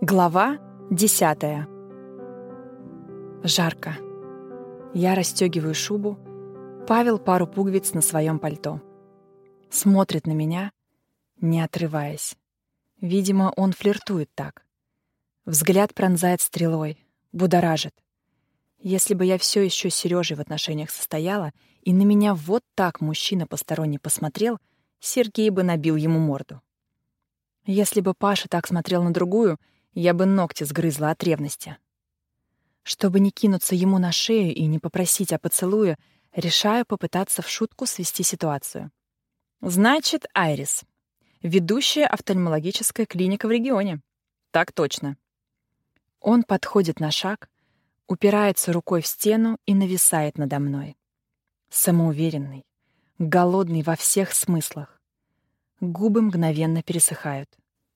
Глава десятая. Жарко. Я расстегиваю шубу. Павел пару пуговиц на своем пальто. Смотрит на меня, не отрываясь. Видимо, он флиртует так. Взгляд пронзает стрелой, будоражит. Если бы я все еще с Сережей в отношениях состояла, и на меня вот так мужчина посторонний посмотрел, Сергей бы набил ему морду. Если бы Паша так смотрел на другую, я бы ногти сгрызла от ревности. Чтобы не кинуться ему на шею и не попросить о поцелуе, решаю попытаться в шутку свести ситуацию. Значит, Айрис. Ведущая офтальмологическая клиника в регионе. Так точно. Он подходит на шаг, упирается рукой в стену и нависает надо мной. Самоуверенный, голодный во всех смыслах. Губы мгновенно пересыхают.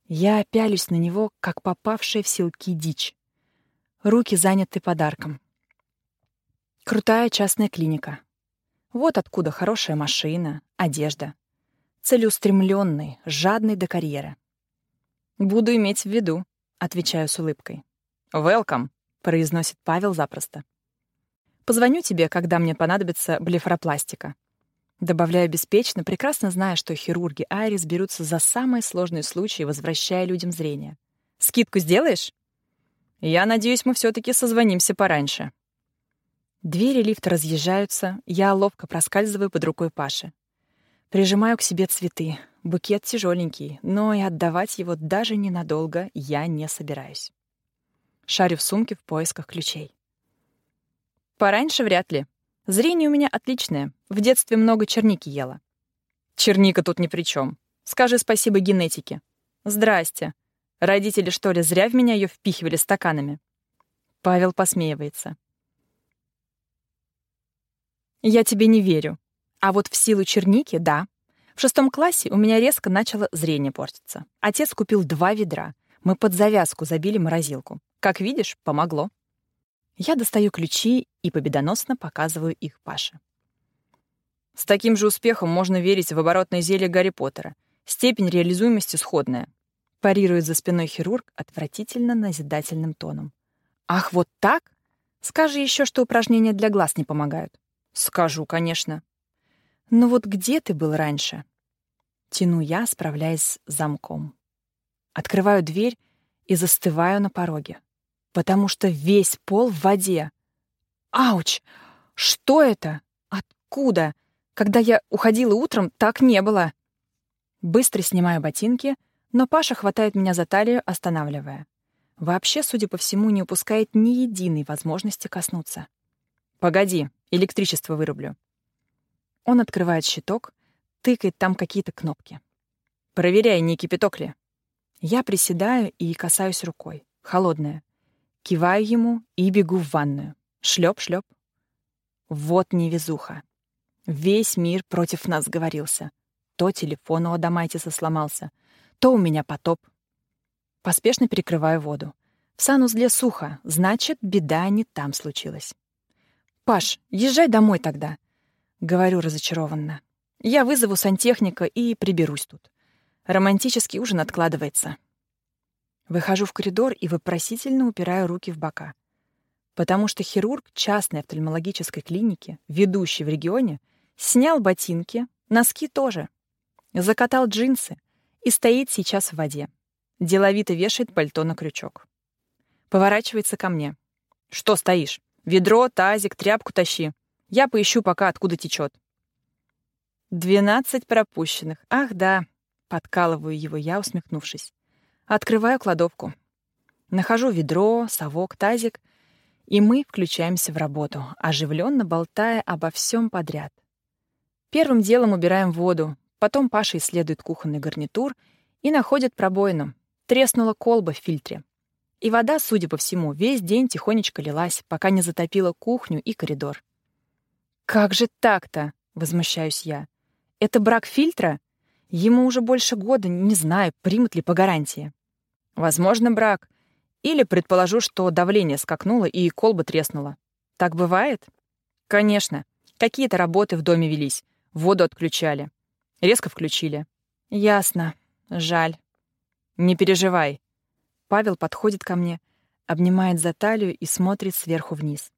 Я пялюсь на него, как попавшая в силки дичь. Руки заняты подарком. Крутая частная клиника. Вот откуда хорошая машина, одежда. Целеустремленный, жадный до карьеры. «Буду иметь в виду», — отвечаю с улыбкой. «Welcome», — произносит Павел запросто. «Позвоню тебе, когда мне понадобится блефропластика. Добавляю беспечно, прекрасно зная, что хирурги Айрис берутся за самые сложные случаи, возвращая людям зрение. «Скидку сделаешь?» «Я надеюсь, мы все таки созвонимся пораньше». Двери лифта разъезжаются, я ловко проскальзываю под рукой Паши. Прижимаю к себе цветы. Букет тяжеленький, но и отдавать его даже ненадолго я не собираюсь. Шарю в сумке в поисках ключей. «Пораньше вряд ли», Зрение у меня отличное. В детстве много черники ела. Черника тут ни при чем. Скажи спасибо генетике. Здрасте. Родители, что ли, зря в меня ее впихивали стаканами? Павел посмеивается. Я тебе не верю. А вот в силу черники — да. В шестом классе у меня резко начало зрение портиться. Отец купил два ведра. Мы под завязку забили морозилку. Как видишь, помогло. Я достаю ключи и победоносно показываю их Паше. С таким же успехом можно верить в оборотное зелье Гарри Поттера. Степень реализуемости сходная. Парирует за спиной хирург отвратительно назидательным тоном. Ах, вот так? Скажи еще, что упражнения для глаз не помогают. Скажу, конечно. Но вот где ты был раньше? Тяну я, справляясь с замком. Открываю дверь и застываю на пороге потому что весь пол в воде. Ауч! Что это? Откуда? Когда я уходила утром, так не было. Быстро снимаю ботинки, но Паша хватает меня за талию, останавливая. Вообще, судя по всему, не упускает ни единой возможности коснуться. «Погоди, электричество вырублю». Он открывает щиток, тыкает там какие-то кнопки. «Проверяй, не кипяток ли». Я приседаю и касаюсь рукой. Холодная. Киваю ему и бегу в ванную. Шлеп-шлеп. Вот невезуха. Весь мир против нас говорился. То телефон у Адамайтиса сломался, то у меня потоп. Поспешно перекрываю воду. В санузле сухо, значит, беда не там случилась. «Паш, езжай домой тогда», — говорю разочарованно. «Я вызову сантехника и приберусь тут. Романтический ужин откладывается». Выхожу в коридор и вопросительно упираю руки в бока. Потому что хирург частной офтальмологической клиники, ведущий в регионе, снял ботинки, носки тоже, закатал джинсы и стоит сейчас в воде. Деловито вешает пальто на крючок. Поворачивается ко мне. «Что стоишь? Ведро, тазик, тряпку тащи. Я поищу пока, откуда течет. «Двенадцать пропущенных. Ах, да!» — подкалываю его я, усмехнувшись. Открываю кладовку. Нахожу ведро, совок, тазик, и мы включаемся в работу, оживленно болтая обо всем подряд. Первым делом убираем воду, потом Паша исследует кухонный гарнитур и находит пробоину. Треснула колба в фильтре. И вода, судя по всему, весь день тихонечко лилась, пока не затопила кухню и коридор. «Как же так-то?» — возмущаюсь я. «Это брак фильтра? Ему уже больше года, не знаю, примут ли по гарантии». Возможно, брак. Или предположу, что давление скакнуло и колба треснула. Так бывает? Конечно. Какие-то работы в доме велись. Воду отключали. Резко включили. Ясно. Жаль. Не переживай. Павел подходит ко мне, обнимает за талию и смотрит сверху вниз.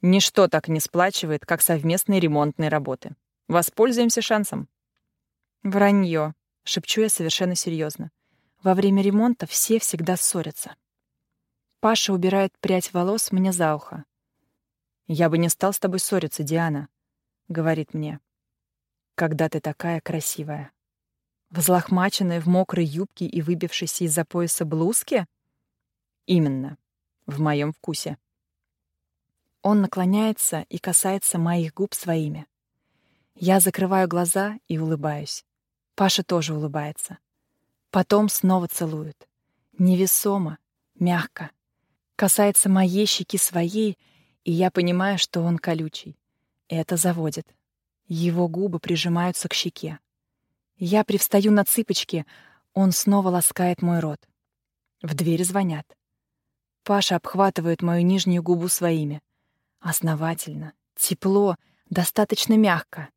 Ничто так не сплачивает, как совместные ремонтные работы. Воспользуемся шансом. Вранье, шепчу я совершенно серьезно. Во время ремонта все всегда ссорятся. Паша убирает прядь волос мне за ухо. «Я бы не стал с тобой ссориться, Диана», — говорит мне. «Когда ты такая красивая». Взлохмаченная в мокрой юбке и выбившейся из-за пояса блузке? Именно. В моем вкусе. Он наклоняется и касается моих губ своими. Я закрываю глаза и улыбаюсь. Паша тоже улыбается. Потом снова целует. Невесомо, мягко. Касается моей щеки своей, и я понимаю, что он колючий. Это заводит. Его губы прижимаются к щеке. Я привстаю на цыпочки, он снова ласкает мой рот. В дверь звонят. Паша обхватывает мою нижнюю губу своими. Основательно, тепло, достаточно мягко.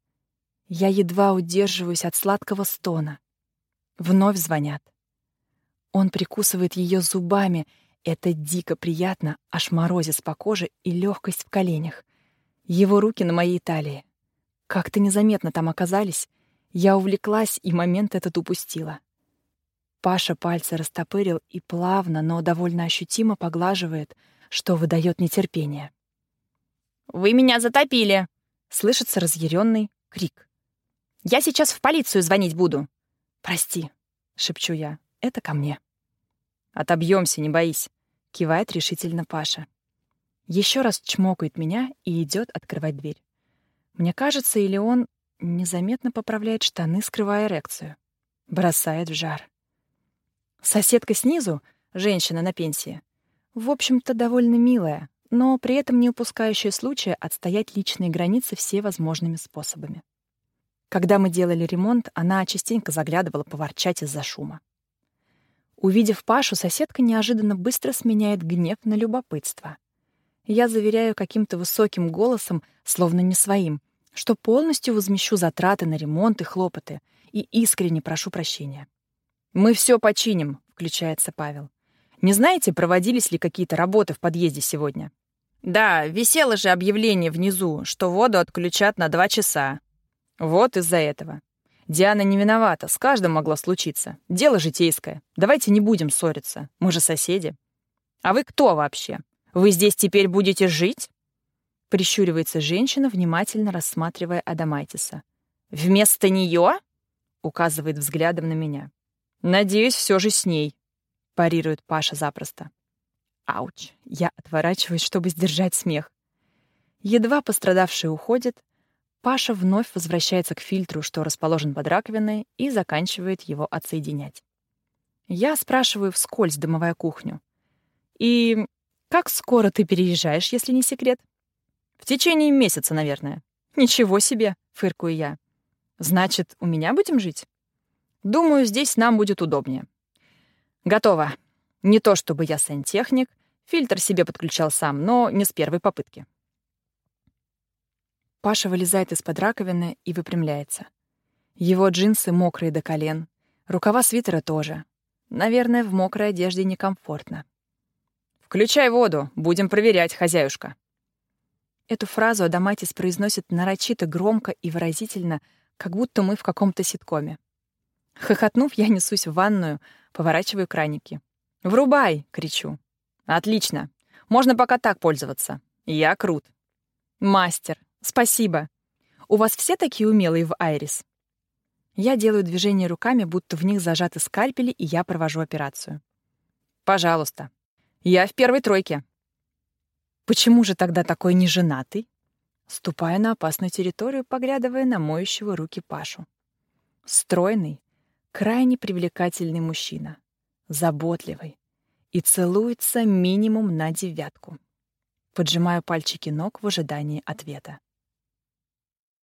Я едва удерживаюсь от сладкого стона. Вновь звонят. Он прикусывает ее зубами. Это дико приятно, аж морозец по коже и легкость в коленях. Его руки на моей талии. Как-то незаметно там оказались. Я увлеклась и момент этот упустила. Паша пальцы растопырил и плавно, но довольно ощутимо поглаживает, что выдает нетерпение. «Вы меня затопили!» — слышится разъяренный крик. «Я сейчас в полицию звонить буду!» «Прости», — шепчу я, — «это ко мне». «Отобьемся, не боись», — кивает решительно Паша. Еще раз чмокает меня и идет открывать дверь. Мне кажется, или он незаметно поправляет штаны, скрывая эрекцию. Бросает в жар. Соседка снизу, женщина на пенсии, в общем-то, довольно милая, но при этом не упускающая случая отстоять личные границы всевозможными способами. Когда мы делали ремонт, она частенько заглядывала поворчать из-за шума. Увидев Пашу, соседка неожиданно быстро сменяет гнев на любопытство. Я заверяю каким-то высоким голосом, словно не своим, что полностью возмещу затраты на ремонт и хлопоты, и искренне прошу прощения. «Мы все починим», — включается Павел. «Не знаете, проводились ли какие-то работы в подъезде сегодня?» Да, висело же объявление внизу, что воду отключат на два часа. Вот из-за этого. Диана не виновата, с каждым могло случиться. Дело житейское. Давайте не будем ссориться. Мы же соседи. А вы кто вообще? Вы здесь теперь будете жить? Прищуривается женщина, внимательно рассматривая Адамайтиса. Вместо нее? Указывает взглядом на меня. Надеюсь, все же с ней. Парирует Паша запросто. Ауч. Я отворачиваюсь, чтобы сдержать смех. Едва пострадавший уходит, Паша вновь возвращается к фильтру, что расположен под раковиной, и заканчивает его отсоединять. Я спрашиваю вскользь домовая кухню. «И как скоро ты переезжаешь, если не секрет?» «В течение месяца, наверное». «Ничего себе!» — фыркую я. «Значит, у меня будем жить?» «Думаю, здесь нам будет удобнее». «Готово. Не то чтобы я сантехник, фильтр себе подключал сам, но не с первой попытки. Паша вылезает из-под раковины и выпрямляется. Его джинсы мокрые до колен, рукава свитера тоже. Наверное, в мокрой одежде некомфортно. «Включай воду, будем проверять, хозяюшка». Эту фразу Адаматис произносит нарочито громко и выразительно, как будто мы в каком-то ситкоме. Хохотнув, я несусь в ванную, поворачиваю краники. «Врубай!» — кричу. «Отлично. Можно пока так пользоваться. Я крут». «Мастер, спасибо. У вас все такие умелые в Айрис?» Я делаю движение руками, будто в них зажаты скальпели, и я провожу операцию. «Пожалуйста. Я в первой тройке». «Почему же тогда такой неженатый?» Ступая на опасную территорию, поглядывая на моющего руки Пашу. Стройный, крайне привлекательный мужчина заботливый и целуется минимум на девятку. Поджимаю пальчики ног в ожидании ответа.